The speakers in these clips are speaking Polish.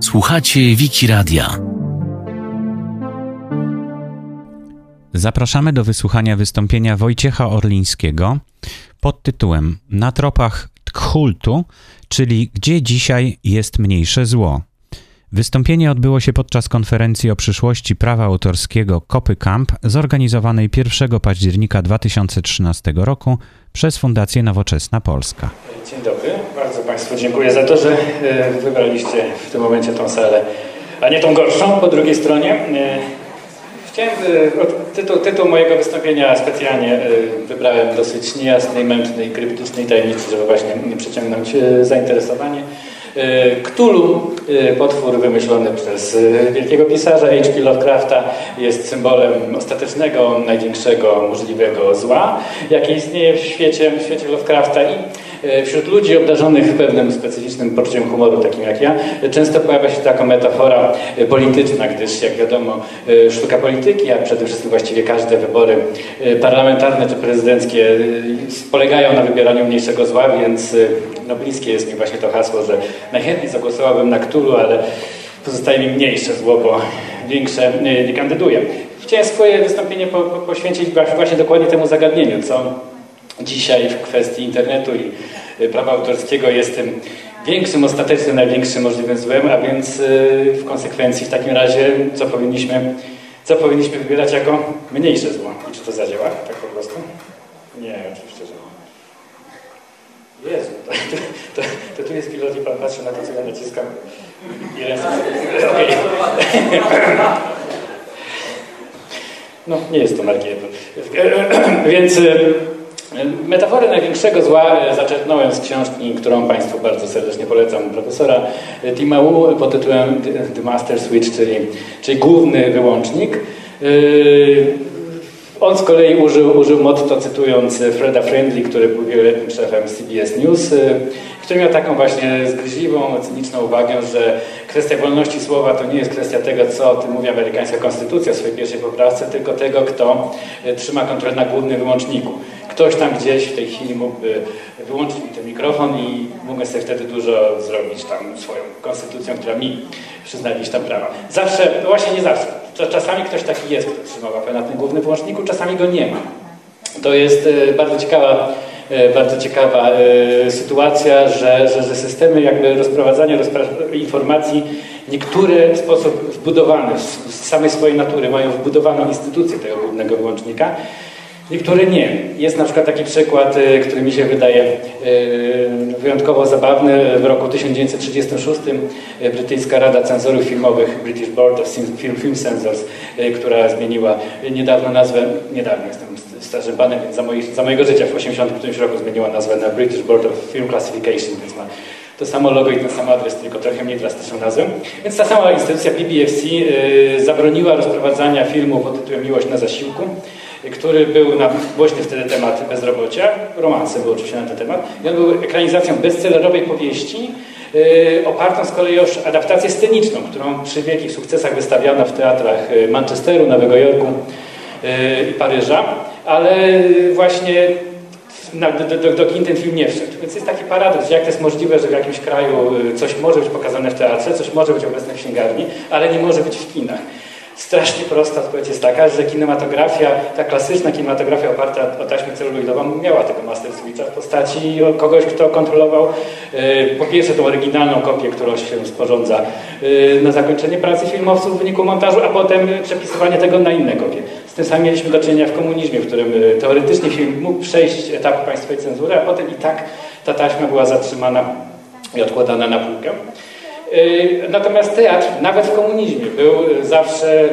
Słuchacie Wiki Radia. Zapraszamy do wysłuchania wystąpienia Wojciecha Orlińskiego pod tytułem Na tropach Tchultu, czyli Gdzie dzisiaj jest mniejsze zło. Wystąpienie odbyło się podczas konferencji o przyszłości prawa autorskiego Kopy Camp, zorganizowanej 1 października 2013 roku przez Fundację Nowoczesna Polska. Dzień dobry, Państwu dziękuję za to, że e, wybraliście w tym momencie tą salę, a nie tą gorszą po drugiej stronie. E, chciałem, e, tytuł, tytuł mojego wystąpienia specjalnie wybrałem dosyć niejasny, mętny i kryptyczny i tajemniczy, żeby właśnie przyciągnąć zainteresowanie. Cthulhu, potwór wymyślony przez wielkiego pisarza H.P. Lovecrafta, jest symbolem ostatecznego, największego możliwego zła, jakie istnieje w świecie, w świecie Lovecrafta i wśród ludzi obdarzonych pewnym specyficznym poczuciem humoru, takim jak ja, często pojawia się taka metafora e, polityczna, gdyż jak wiadomo e, sztuka polityki, a przede wszystkim właściwie każde wybory parlamentarne czy prezydenckie polegają na wybieraniu mniejszego zła, więc no bliskie jest mi właśnie to hasło, że najchętniej zagłosowałbym na Ktulu, ale pozostaje mi mniejsze zło, bo większe nie kandyduje. Chciałem swoje wystąpienie po, po, poświęcić właśnie dokładnie temu zagadnieniu, co dzisiaj w kwestii internetu i y, prawa autorskiego jest tym większym, ostatecznym, największym możliwym złem, a więc y, w konsekwencji w takim razie co powinniśmy, co powinniśmy wybierać jako mniejsze zło. I czy to zadziała tak po prostu? Nie, oczywiście, że nie. Jezu, to, to, to, tu jest pilot i pan patrzy na to, co ja naciskam i ręce okay. No, nie jest to markietą. Więc y, Metaforę największego zła e, zaczerpnąłem z książki, którą Państwu bardzo serdecznie polecam, profesora e, Tima Wu pod tytułem The Master Switch, czyli, czyli główny wyłącznik. E, on z kolei użył, użył motto, cytując Freda Friendly, który był wieloletnim szefem CBS News, który miał taką właśnie zgryźliwą, cyniczną uwagę, że kwestia wolności słowa to nie jest kwestia tego, co o tym mówi amerykańska konstytucja w swojej pierwszej poprawce, tylko tego, kto trzyma kontrolę na głównym wyłączniku ktoś tam gdzieś w tej chwili mógłby wyłączyć mi ten mikrofon i mógłbym sobie wtedy dużo zrobić tam swoją konstytucją, która mi przyzna jakieś tam prawa. Zawsze, no właśnie nie zawsze, czasami ktoś taki jest, kto trzyma łapę na tym głównym wyłączniku, czasami go nie ma. To jest e, bardzo ciekawa e, bardzo ciekawa e, sytuacja, że, że, że systemy jakby rozprowadzania informacji niektóre w sposób wbudowany, z samej swojej natury mają wbudowaną instytucję tego głównego wyłącznika, Niektóre nie. Jest na przykład taki przykład, y, który mi się wydaje y, wyjątkowo zabawny. W roku 1936 y, brytyjska Rada Cenzorów Filmowych, British Board of Film, Film Censors, która zmieniła niedawno nazwę, niedawno jestem starzym panem, więc za, za mojego życia w 1985 roku zmieniła nazwę na British Board of Film Classification, więc ma to samo logo i ten sam adres, tylko trochę mniej drastyczną nazwę. Więc ta sama instytucja BBFC zabroniła rozprowadzania filmu pod tytułem Miłość na zasiłku który był na głośny wtedy temat bezrobocia, romanse był oczywiście na ten temat, i on był ekranizacją bestsellerowej powieści, yy, opartą z kolei o adaptację sceniczną, którą przy wielkich sukcesach wystawiano w teatrach y, Manchesteru, Nowego Jorku yy, i Paryża, ale właśnie na, do, do, do kin ten film nie wszedł. Więc jest taki paradoks, jak to jest możliwe, że w jakimś kraju y, coś może być pokazane w teatrze, coś może być obecne w księgarni, ale nie może być w kinach. Strasznie prosta odpowiedź jest taka, że kinematografia, ta klasyczna kinematografia oparta o taśmę celuloidową miała tego master switcha w postaci kogoś, kto kontrolował e, po pierwsze tą oryginalną kopię, którą się sporządza e, na zakończenie pracy filmowców w wyniku montażu, a potem przepisywanie tego na inne kopie. Z tym samym mieliśmy do czynienia w komunizmie, w którym e, teoretycznie film mógł przejść etap państwowej cenzury, a potem i tak ta taśma była zatrzymana i odkładana na półkę. Y, natomiast teatr, nawet w komunizmie, był zawsze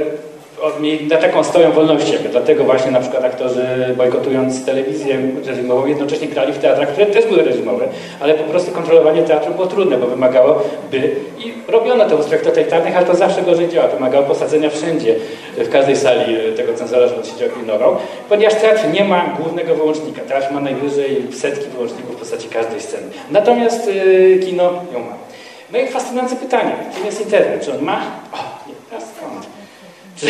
na taką stoją wolności. Dlatego właśnie na przykład aktorzy bojkotując telewizję reżimową jednocześnie grali w teatrach, które też były reżimowe, ale po prostu kontrolowanie teatru było trudne, bo wymagało by i robiono to w ustrojach totalitarnych, ale to zawsze gorzej działa. Wymagało posadzenia wszędzie, w każdej sali tego cenzora, żeby on siedział ponieważ teatr nie ma głównego wyłącznika. Teatr ma najwyżej setki wyłączników w postaci każdej sceny. Natomiast yy, kino ją ma. No i fascynujące pytanie, czym jest internet? Czy on ma? O, nie, teraz skąd? Czy,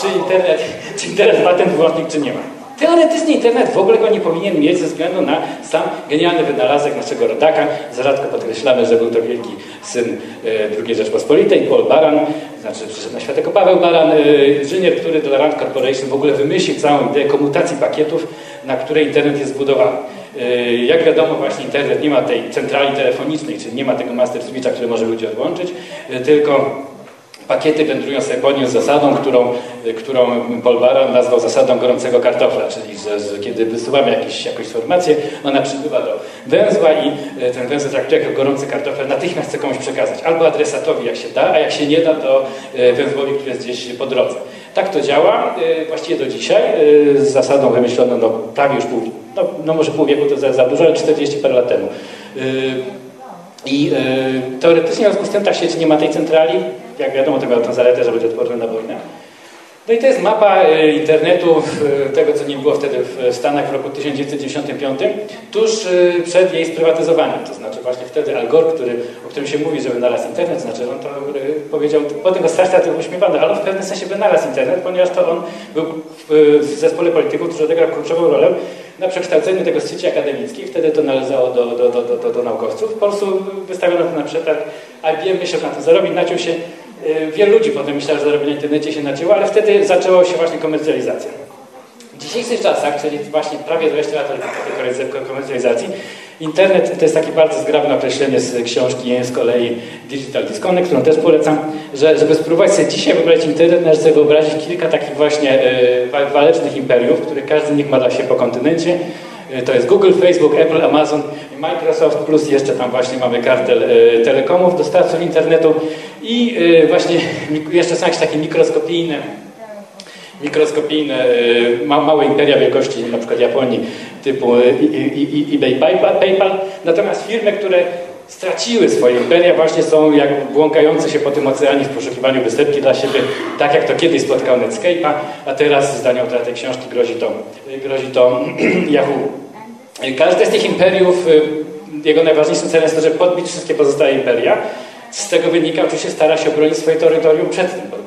czy, internet, czy internet ma ten wyłącznik, czy nie ma? Teoretycznie internet w ogóle go nie powinien mieć ze względu na sam genialny wynalazek naszego rodaka. Zaradko podkreślamy, że był to wielki syn e, II Rzeczpospolitej, Paul Baran, znaczy przyszedł na świat jako Paweł Baran, e, inżynier, który dla Rand Corporation w ogóle wymyślił całą ideę komutacji pakietów, na której internet jest zbudowany. E, jak wiadomo, właśnie internet nie ma tej centrali telefonicznej, czyli nie ma tego master switcha, który może ludzi odłączyć, tylko pakiety wędrują sobie pod zasadą, którą, którą Paul Baran nazwał zasadą gorącego kartofla, czyli że, że kiedy wysyłamy jakieś, jakąś informację, ona przybywa do węzła i e, ten węzeł traktuje jako gorący kartofel, natychmiast chce komuś przekazać. Albo adresatowi, jak się da, a jak się nie da, to e, węzłowi, który jest gdzieś po drodze. Tak to działa e, właściwie do dzisiaj, z zasadą wymyśloną no, prawie już pół, no, no może pół wieku to za, za dużo, ale 40 parę lat temu. I teoretycznie w związku z tym ta sieć nie ma tej centrali, jak wiadomo, to miał tę zaletę, że będzie odporny na wojnę. No i to jest mapa e, internetu, tego co nie było wtedy w Stanach w roku 1995, tuż przed jej sprywatyzowaniem. To znaczy właśnie wtedy Al Gore, który, o którym się mówi, że wynalazł internet, znaczy on to powiedział, potem go strasznie tym uśmiewano, ale w pewnym sensie wynalazł internet, ponieważ to on był w zespole polityków, który odegrał kluczową rolę na przekształceniu tego z sieci. Wtedy to należało do, do, do, do, do naukowców. Po prostu wystawiono to na przetarg, IBM myślał na to zarobić, naciął się Y, wielu ludzi potem myślało, że zarobienie na internecie się nacięło, ale wtedy zaczęła się właśnie komercjalizacja. W dzisiejszych czasach, czyli właśnie prawie 20 lat komercjalizacji, internet to jest takie bardzo zgrabne określenie z książki z kolei Digital Disconnect, którą też polecam, że żeby spróbować sobie dzisiaj wyobrazić internet, należy sobie wyobrazić kilka takich właśnie y, walecznych imperiów, których każdy z nich ma dla siebie po kontynencie. Y, to jest Google, Facebook, Apple, Amazon, Microsoft, plus jeszcze tam właśnie mamy kartel telekomów, dostawców internetu i y, właśnie jeszcze są jakieś takie mikroskopijne, mikroskopijne y, małe imperia wielkości przykład Japonii typu y, eBay, PayPal. Natomiast firmy, które straciły swoje imperia właśnie są jak błąkające się po tym oceanie w poszukiwaniu wysepki dla siebie, tak jak to kiedyś spotkało Netscape'a, a teraz zdaniem autora tej książki grozi to, grozi to Yahoo. Każde z tych imperiów, jego najważniejszym celem jest to, żeby podbić wszystkie pozostałe imperia, z tego wynika, oczywiście stara się obronić swoje terytorium przed tym. Y,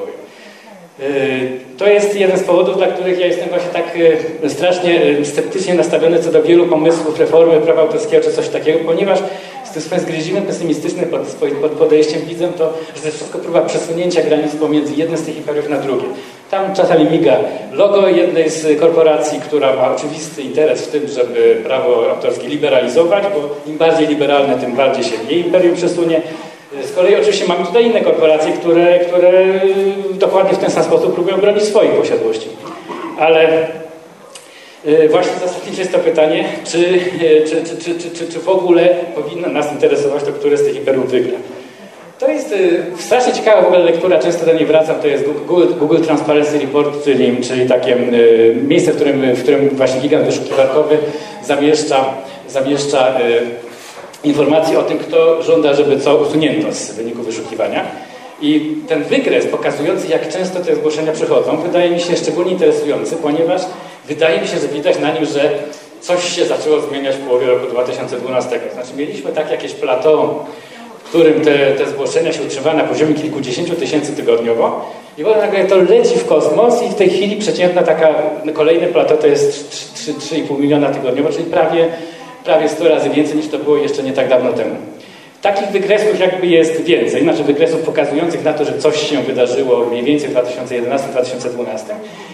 to jest jeden z powodów, dla których ja jestem właśnie tak y, strasznie y, sceptycznie nastawiony co do wielu pomysłów reformy prawa autorskiego czy coś takiego, ponieważ z tym swoim zgryźliwym, pesymistycznym pod, pod podejściem widzę to, że to jest wszystko próba przesunięcia granic pomiędzy jednym z tych imperiów na drugie. Tam czasami miga logo jednej z korporacji, która ma oczywisty interes w tym, żeby prawo autorskie liberalizować, bo im bardziej liberalne, tym bardziej się jej imperium przesunie. Z kolei oczywiście mamy tutaj inne korporacje, które, które dokładnie w ten sam sposób próbują bronić swoich posiadłości. Ale y, właśnie zasadnicze jest to pytanie, czy, y, czy, czy, czy, czy, czy w ogóle powinno nas interesować to, które z tych imperiów wygra. To jest y, strasznie ciekawa w ogóle lektura, często do niej wracam, to jest Google, Google Transparency Report, czyli, czyli takie miejsce, w którym, w którym właśnie gigant wyszukiwarkowy zamieszcza, zamieszcza informacji o tym, kto żąda, żeby co usunięto z wyniku wyszukiwania. I ten wykres pokazujący, jak często te zgłoszenia przychodzą, wydaje mi się szczególnie interesujący, ponieważ wydaje mi się, że widać na nim, że coś się zaczęło zmieniać w połowie roku 2012. Znaczy mieliśmy tak jakieś plateau, w którym te, te zgłoszenia się utrzymały na poziomie kilkudziesięciu tysięcy tygodniowo i potem nagle to leci w kosmos i w tej chwili przeciętna taka kolejne plateau to jest 3,5 miliona tygodniowo, czyli prawie prawie 100 razy więcej niż to było jeszcze nie tak dawno temu. Takich wykresów jakby jest więcej, znaczy wykresów pokazujących na to, że coś się wydarzyło mniej więcej w 2011-2012.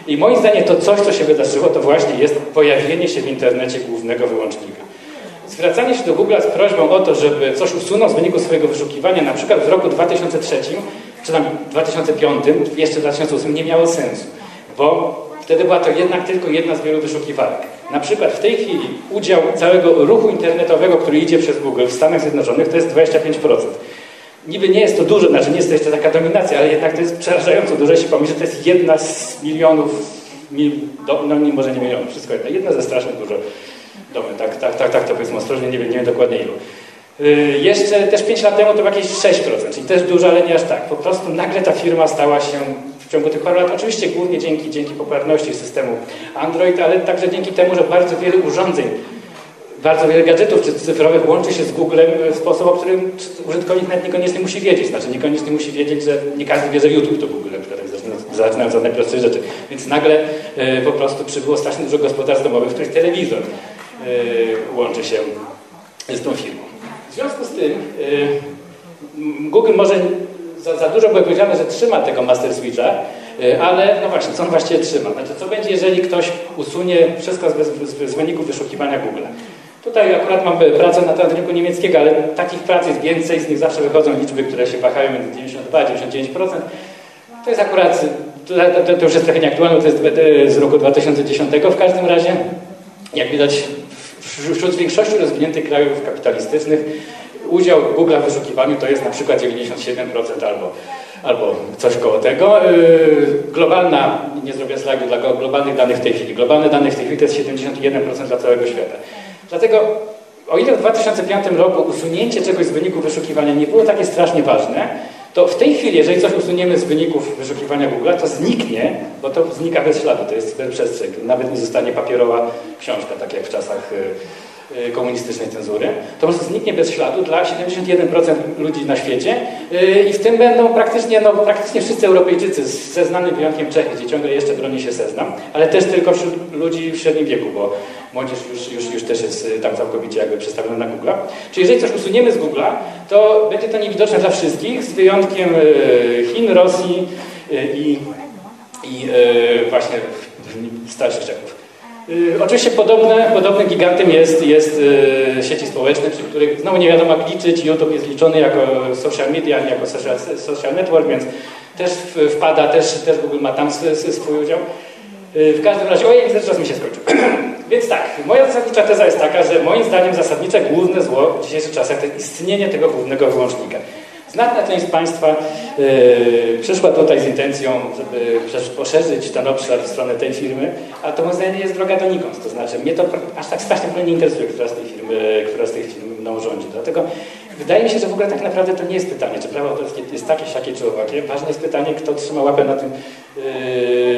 I moim zdaniem to coś, co się wydarzyło, to właśnie jest pojawienie się w internecie głównego wyłącznika. Zwracanie się do Google z prośbą o to, żeby coś usunął z wyniku swojego wyszukiwania, na przykład w roku 2003, czy tam 2005, jeszcze 2008, nie miało sensu, bo wtedy była to jednak tylko jedna z wielu wyszukiwarek. Na przykład w tej chwili udział całego ruchu internetowego, który idzie przez Google w Stanach Zjednoczonych to jest 25%. Niby nie jest to dużo, znaczy nie jest to jeszcze taka dominacja, ale jednak to jest przerażająco dużo, jeśli pomyśleć, że to jest jedna z milionów, mil, do, no może nie milionów, wszystko jedno, jedna ze strasznie dużo domen, tak, tak, tak, tak to powiedzmy ostrożnie, nie wiem, nie wiem dokładnie ilu. Yy, jeszcze też 5 lat temu to było jakieś 6%, czyli też dużo, ale nie aż tak. Po prostu nagle ta firma stała się w ciągu tych paru lat, oczywiście głównie dzięki, dzięki popularności systemu Android, ale także dzięki temu, że bardzo wiele urządzeń bardzo wiele gadżetów czy cyfrowych łączy się z Googlem w sposób, o którym użytkownik nawet niekoniecznie musi wiedzieć. Znaczy niekoniecznie musi wiedzieć, że nie każdy wie, że YouTube to Google, zaczynając od najprostszych rzeczy. Więc nagle y, po prostu przybyło strasznie dużo gospodarstw domowych, w których telewizor y, łączy się z tą firmą. W związku z tym Google może za, za dużo było powiedziane, że trzyma tego master switcha, y, ale no właśnie, co on właściwie trzyma? Znaczy, co będzie, jeżeli ktoś usunie wszystko z, z, z wyników wyszukiwania Google? Tutaj akurat mam pracę na temat rynku niemieckiego, ale takich prac jest więcej, z nich zawsze wychodzą liczby, które się wahają między 92 a 99%. To jest akurat, to, to już jest trochę nieaktualne, to jest z roku 2010. W każdym razie, jak widać, wśród większości rozwiniętych krajów kapitalistycznych udział Google w wyszukiwaniu to jest na przykład 97% albo, albo coś koło tego. Y, globalna, nie zrobię slajdu dla globalnych danych w tej chwili, globalne dane w tej chwili to jest 71% dla całego świata. Dlatego o ile w 2005 roku usunięcie czegoś z wyników wyszukiwania nie było takie strasznie ważne, to w tej chwili, jeżeli coś usuniemy z wyników wyszukiwania Google, to zniknie, bo to znika bez śladu, to jest przestrzeń. Nawet nie zostanie papierowa książka, tak jak w czasach Y, komunistycznej cenzury, to po prostu zniknie bez śladu dla 71% ludzi na świecie y, i w tym będą praktycznie, no, praktycznie wszyscy Europejczycy, ze znanym wyjątkiem Czech, gdzie ciągle jeszcze broni się seznam, ale też tylko wśród ludzi w średnim wieku, bo młodzież już, już, już też jest y, tam całkowicie jakby przestawiona na Google. Czyli jeżeli coś usuniemy z Google'a, to będzie to niewidoczne dla wszystkich, z wyjątkiem Chin, Rosji i, i właśnie starszych Czechów. Y, oczywiście podobne, podobnym gigantem jest, jest y, sieci społeczne, przy których znowu nie wiadomo jak liczyć. YouTube jest liczony jako social media, nie jako social, social network, więc też wpada, też, też Google ma tam swój udział. Y, w każdym razie, ojej, czas mi się skończył. Więc tak, moja zasadnicza teza jest taka, że moim zdaniem zasadnicze główne zło w dzisiejszych czasach to istnienie tego głównego wyłącznika. Znaczna część Państwa yy, przyszła tutaj z intencją, żeby poszerzyć ten obszar w stronę tej firmy, a to moim zdaniem jest droga donikąd. To znaczy, mnie to aż tak strasznie nie interesuje, która z tej firmy, która z mną rządzi. Dlatego wydaje mi się, że w ogóle tak naprawdę to nie jest pytanie, czy prawo autorskie jest takie, siakie czy owakie. Ważne jest pytanie, kto trzyma łapę na tym, yy,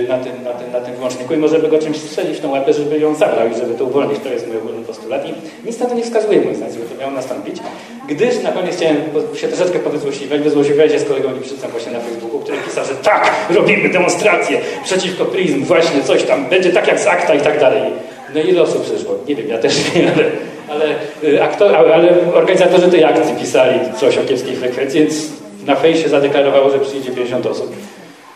na, tym, na, tym, na tym wyłączniku i może by go czymś strzelić w tą łapę, żeby ją zabrał i żeby to uwolnić. To jest mój ogólny postulat i nic na to nie wskazuje, moim zdaniem, żeby to miało nastąpić. Gdyż na koniec chciałem się troszeczkę powyzłośliwać, wyzłośliwiać się z kolegą Lipszycem właśnie na Facebooku, który pisał, że tak, robimy demonstrację przeciwko pryzm, właśnie coś tam, będzie tak jak z akta i tak dalej. No ile osób przyszło? Nie wiem, ja też nie, ale, ale, y, aktor, ale organizatorzy tej akcji pisali coś o kiepskiej frekwencji, więc na fejsie zadeklarowało, że przyjdzie 50 osób.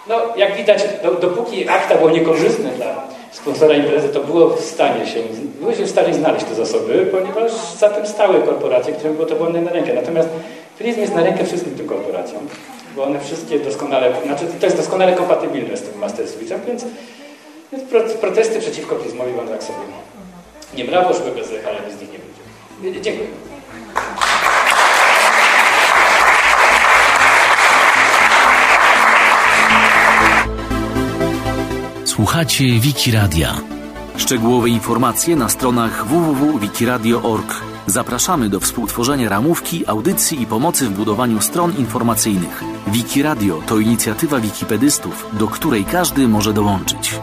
No, jak widać, do, dopóki akta było niekorzystne dla sponsora imprezy, to było w stanie się, były się w stanie znaleźć te zasoby, ponieważ za tym stały korporacje, którym było to wolne na rękę. Natomiast Prism jest na rękę wszystkim tym korporacjom, bo one wszystkie doskonale, znaczy to jest doskonale kompatybilne z tym Master Switchem, więc, więc protesty przeciwko Prismowi wam tak sobie nie brawo, szły bez echa, ale z nich nie będzie. Dziękuję. Słuchacie Wiki Radia. Szczegółowe informacje na stronach www.wikiradio.org. Zapraszamy do współtworzenia ramówki, audycji i pomocy w budowaniu stron informacyjnych. Wiki Radio to inicjatywa wikipedystów, do której każdy może dołączyć.